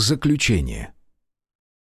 Заключение.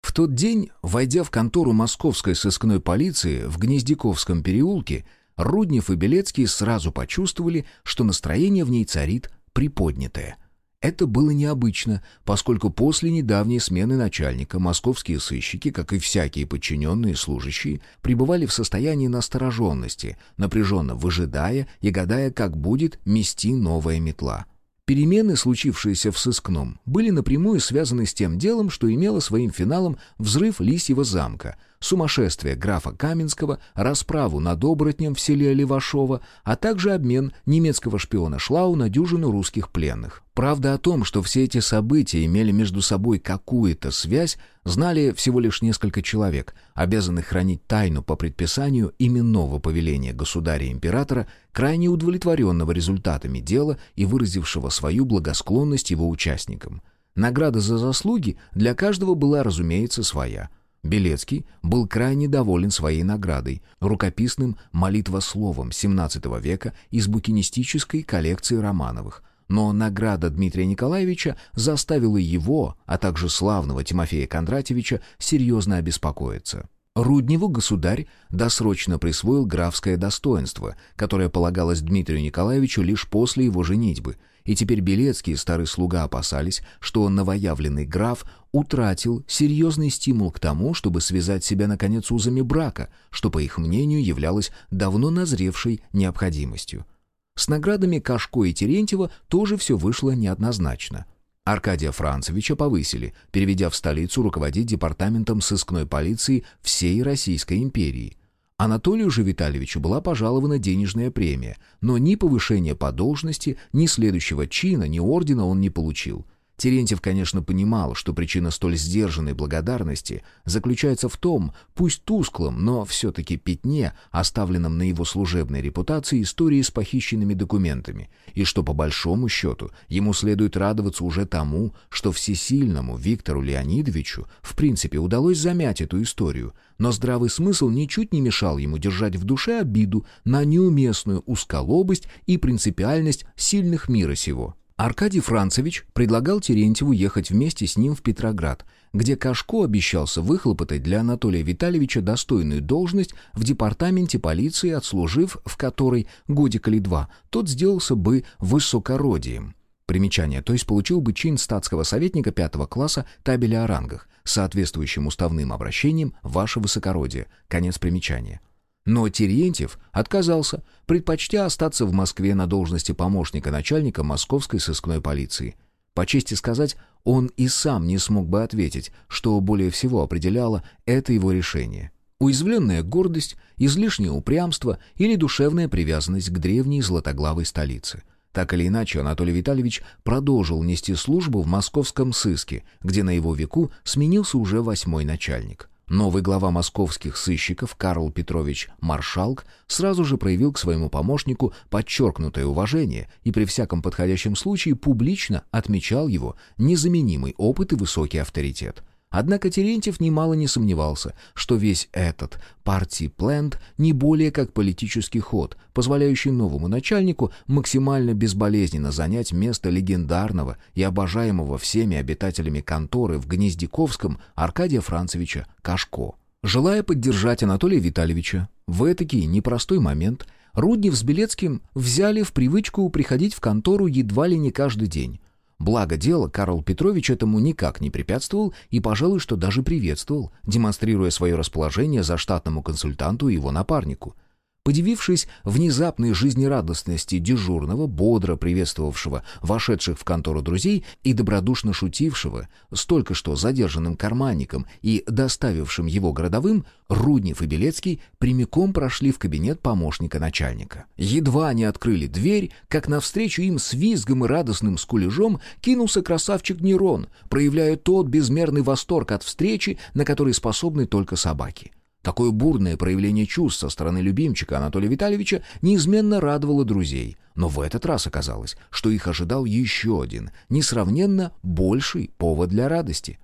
В тот день, войдя в контору московской сыскной полиции в Гнездяковском переулке, Руднев и Белецкий сразу почувствовали, что настроение в ней царит приподнятое. Это было необычно, поскольку после недавней смены начальника московские сыщики, как и всякие подчиненные служащие, пребывали в состоянии настороженности, напряженно выжидая и гадая, как будет мести новая метла. Перемены, случившиеся в сыскном, были напрямую связаны с тем делом, что имело своим финалом взрыв Лисьего замка — сумасшествие графа Каменского, расправу над оборотнем в селе Левашова, а также обмен немецкого шпиона Шлау на дюжину русских пленных. Правда о том, что все эти события имели между собой какую-то связь, знали всего лишь несколько человек, обязанных хранить тайну по предписанию именного повеления государя-императора, крайне удовлетворенного результатами дела и выразившего свою благосклонность его участникам. Награда за заслуги для каждого была, разумеется, своя – Белецкий был крайне доволен своей наградой, рукописным молитвословом XVII века из букинистической коллекции Романовых. Но награда Дмитрия Николаевича заставила его, а также славного Тимофея Кондратьевича, серьезно обеспокоиться. Рудневу государь досрочно присвоил графское достоинство, которое полагалось Дмитрию Николаевичу лишь после его женитьбы – и теперь Белецкий и старый слуга опасались, что новоявленный граф утратил серьезный стимул к тому, чтобы связать себя, наконец, узами брака, что, по их мнению, являлось давно назревшей необходимостью. С наградами Кашко и Терентьева тоже все вышло неоднозначно. Аркадия Францевича повысили, переведя в столицу руководить департаментом сыскной полиции всей Российской империи – Анатолию же Витальевичу была пожалована денежная премия, но ни повышения по должности, ни следующего чина, ни ордена он не получил. Терентьев, конечно, понимал, что причина столь сдержанной благодарности заключается в том, пусть тусклом, но все-таки пятне, оставленном на его служебной репутации истории с похищенными документами, и что, по большому счету, ему следует радоваться уже тому, что всесильному Виктору Леонидовичу в принципе удалось замять эту историю, но здравый смысл ничуть не мешал ему держать в душе обиду на неуместную узколобость и принципиальность сильных мира сего. Аркадий Францевич предлагал Терентьеву ехать вместе с ним в Петроград, где Кашко обещался выхлопотать для Анатолия Витальевича достойную должность в департаменте полиции, отслужив в которой годик или два, тот сделался бы высокородием. Примечание, то есть получил бы чин статского советника пятого класса табеля о рангах, соответствующим уставным обращением «Ваше высокородие». Конец примечания. Но Терентьев отказался, предпочтя остаться в Москве на должности помощника начальника московской сыскной полиции. По чести сказать, он и сам не смог бы ответить, что более всего определяло это его решение. Уязвленная гордость, излишнее упрямство или душевная привязанность к древней златоглавой столице. Так или иначе, Анатолий Витальевич продолжил нести службу в московском сыске, где на его веку сменился уже восьмой начальник. Новый глава московских сыщиков Карл Петрович Маршалк сразу же проявил к своему помощнику подчеркнутое уважение и при всяком подходящем случае публично отмечал его незаменимый опыт и высокий авторитет. Однако Терентьев немало не сомневался, что весь этот партий-пленд не более как политический ход, позволяющий новому начальнику максимально безболезненно занять место легендарного и обожаемого всеми обитателями конторы в Гнездяковском Аркадия Францевича Кашко. Желая поддержать Анатолия Витальевича в этакий непростой момент, Руднев с Белецким взяли в привычку приходить в контору едва ли не каждый день, Благо дело, Карл Петрович этому никак не препятствовал и, пожалуй, что даже приветствовал, демонстрируя свое расположение за штатному консультанту и его напарнику. Подивившись внезапной жизнерадостности дежурного, бодро приветствовавшего вошедших в контору друзей и добродушно шутившего с только что задержанным карманником и доставившим его городовым, Руднев и Белецкий прямиком прошли в кабинет помощника начальника. Едва они открыли дверь, как навстречу им с визгом и радостным скулежом кинулся красавчик Нерон, проявляя тот безмерный восторг от встречи, на который способны только собаки. Такое бурное проявление чувств со стороны любимчика Анатолия Витальевича неизменно радовало друзей. Но в этот раз оказалось, что их ожидал еще один, несравненно больший повод для радости.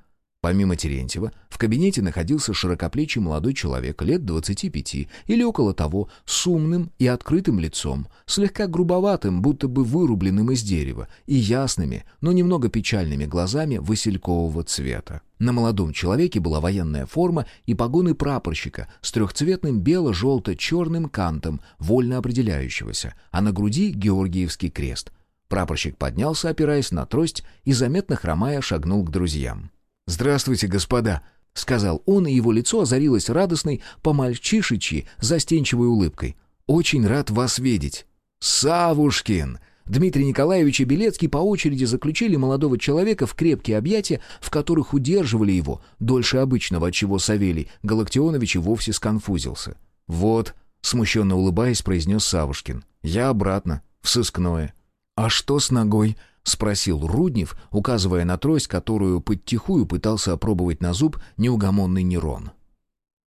Помимо Терентьева, в кабинете находился широкоплечий молодой человек лет 25 или около того, с умным и открытым лицом, слегка грубоватым, будто бы вырубленным из дерева, и ясными, но немного печальными глазами василькового цвета. На молодом человеке была военная форма и погоны прапорщика с трехцветным бело-желто-черным кантом, вольно определяющегося, а на груди Георгиевский крест. Прапорщик поднялся, опираясь на трость, и, заметно хромая, шагнул к друзьям. «Здравствуйте, господа!» — сказал он, и его лицо озарилось радостной, по-мальчишечьи, застенчивой улыбкой. «Очень рад вас видеть!» «Савушкин!» Дмитрий Николаевич и Белецкий по очереди заключили молодого человека в крепкие объятия, в которых удерживали его, дольше обычного, отчего Савелий Галактионович и вовсе сконфузился. «Вот», — смущенно улыбаясь, произнес Савушкин, — «я обратно, в сыскное». «А что с ногой?» — спросил Руднев, указывая на трость, которую подтихую пытался опробовать на зуб неугомонный Нерон.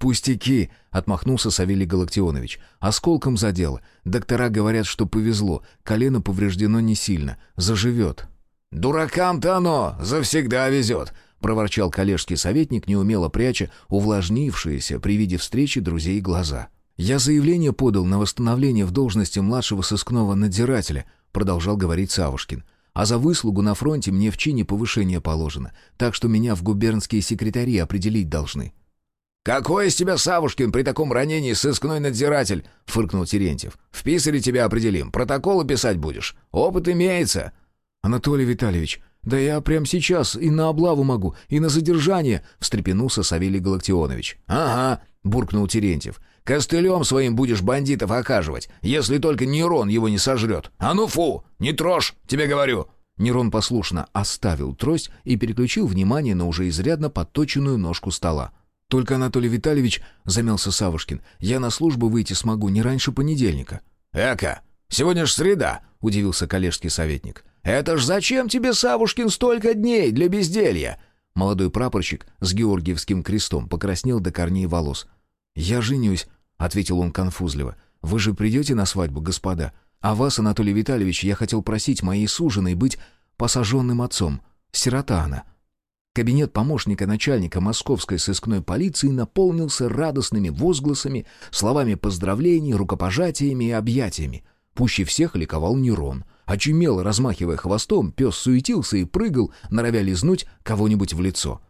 «Пустяки!» — отмахнулся Савелий Галактионович. «Осколком задел. Доктора говорят, что повезло. Колено повреждено не сильно. Заживет». «Дуракам-то оно завсегда везет!» — проворчал коллежский советник, неумело пряча увлажнившиеся при виде встречи друзей глаза. «Я заявление подал на восстановление в должности младшего сыскного надзирателя», — продолжал говорить Савушкин. А за выслугу на фронте мне в чине повышение положено, так что меня в губернские секретари определить должны». «Какой из тебя, Савушкин, при таком ранении сыскной надзиратель?» — фыркнул Терентьев. «В писаре тебя определим, протоколы писать будешь. Опыт имеется». «Анатолий Витальевич, да я прямо сейчас и на облаву могу, и на задержание», — встрепенулся Савелий Галактионович. «Ага», — буркнул Терентьев. Костылем своим будешь бандитов окаживать, если только Нерон его не сожрет. А ну фу, не трожь, тебе говорю!» Нерон послушно оставил трость и переключил внимание на уже изрядно подточенную ножку стола. «Только, Анатолий Витальевич, — замялся Савушкин, — я на службу выйти смогу не раньше понедельника». «Эка, сегодня ж среда!» — удивился коллежский советник. «Это ж зачем тебе, Савушкин, столько дней для безделья?» Молодой прапорщик с георгиевским крестом покраснел до корней волос — «Я женюсь», — ответил он конфузливо. «Вы же придете на свадьбу, господа? А вас, Анатолий Витальевич, я хотел просить моей суженой быть посаженным отцом. Сирота она». Кабинет помощника начальника московской сыскной полиции наполнился радостными возгласами, словами поздравлений, рукопожатиями и объятиями. Пуще всех ликовал Нерон. Очумело, размахивая хвостом, пес суетился и прыгал, норовя лизнуть кого-нибудь в лицо.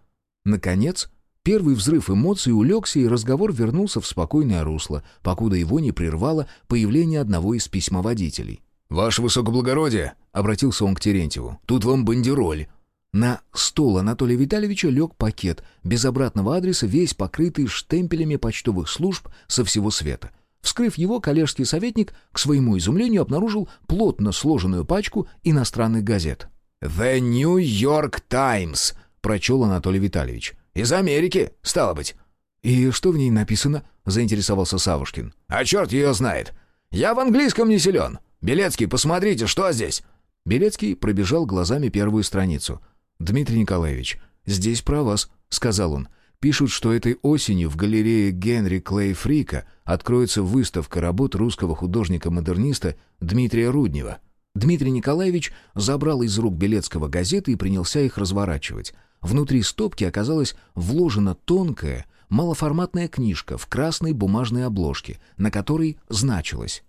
Наконец, Первый взрыв эмоций улегся, и разговор вернулся в спокойное русло, покуда его не прервало появление одного из письмоводителей. «Ваше высокоблагородие!» — обратился он к Терентьеву. «Тут вам бандероль!» На стол Анатолия Витальевича лег пакет, без обратного адреса, весь покрытый штемпелями почтовых служб со всего света. Вскрыв его, коллежский советник, к своему изумлению, обнаружил плотно сложенную пачку иностранных газет. «The New York Times», — прочел Анатолий Витальевич. Из Америки, стало быть». «И что в ней написано?» — заинтересовался Савушкин. «А черт ее знает. Я в английском не силен. Белецкий, посмотрите, что здесь?» Белецкий пробежал глазами первую страницу. «Дмитрий Николаевич, здесь про вас», — сказал он. «Пишут, что этой осенью в галерее Генри Клей Фрика откроется выставка работ русского художника-модерниста Дмитрия Руднева». Дмитрий Николаевич забрал из рук Белецкого газеты и принялся их разворачивать. Внутри стопки оказалась вложена тонкая, малоформатная книжка в красной бумажной обложке, на которой значилось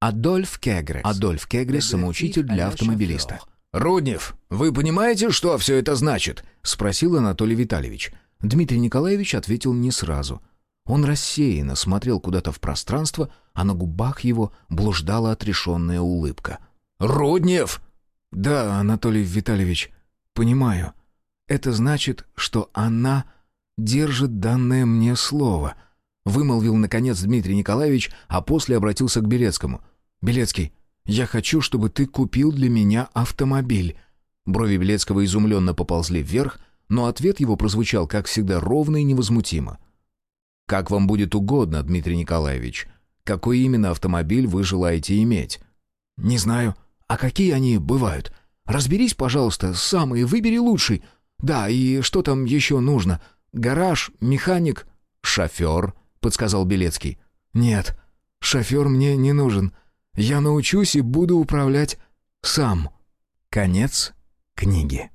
«Адольф Кегрес». Адольф Кегрес – самоучитель для автомобилиста. «Руднев, вы понимаете, что все это значит?» — спросил Анатолий Витальевич. Дмитрий Николаевич ответил не сразу. Он рассеянно смотрел куда-то в пространство, а на губах его блуждала отрешенная улыбка. «Руднев!» «Да, Анатолий Витальевич, понимаю». Это значит, что она держит данное мне слово», — вымолвил, наконец, Дмитрий Николаевич, а после обратился к Белецкому. «Белецкий, я хочу, чтобы ты купил для меня автомобиль». Брови Белецкого изумленно поползли вверх, но ответ его прозвучал, как всегда, ровно и невозмутимо. «Как вам будет угодно, Дмитрий Николаевич. Какой именно автомобиль вы желаете иметь?» «Не знаю. А какие они бывают? Разберись, пожалуйста, сам и выбери лучший. «Да, и что там еще нужно? Гараж, механик?» «Шофер», — подсказал Белецкий. «Нет, шофер мне не нужен. Я научусь и буду управлять сам». Конец книги.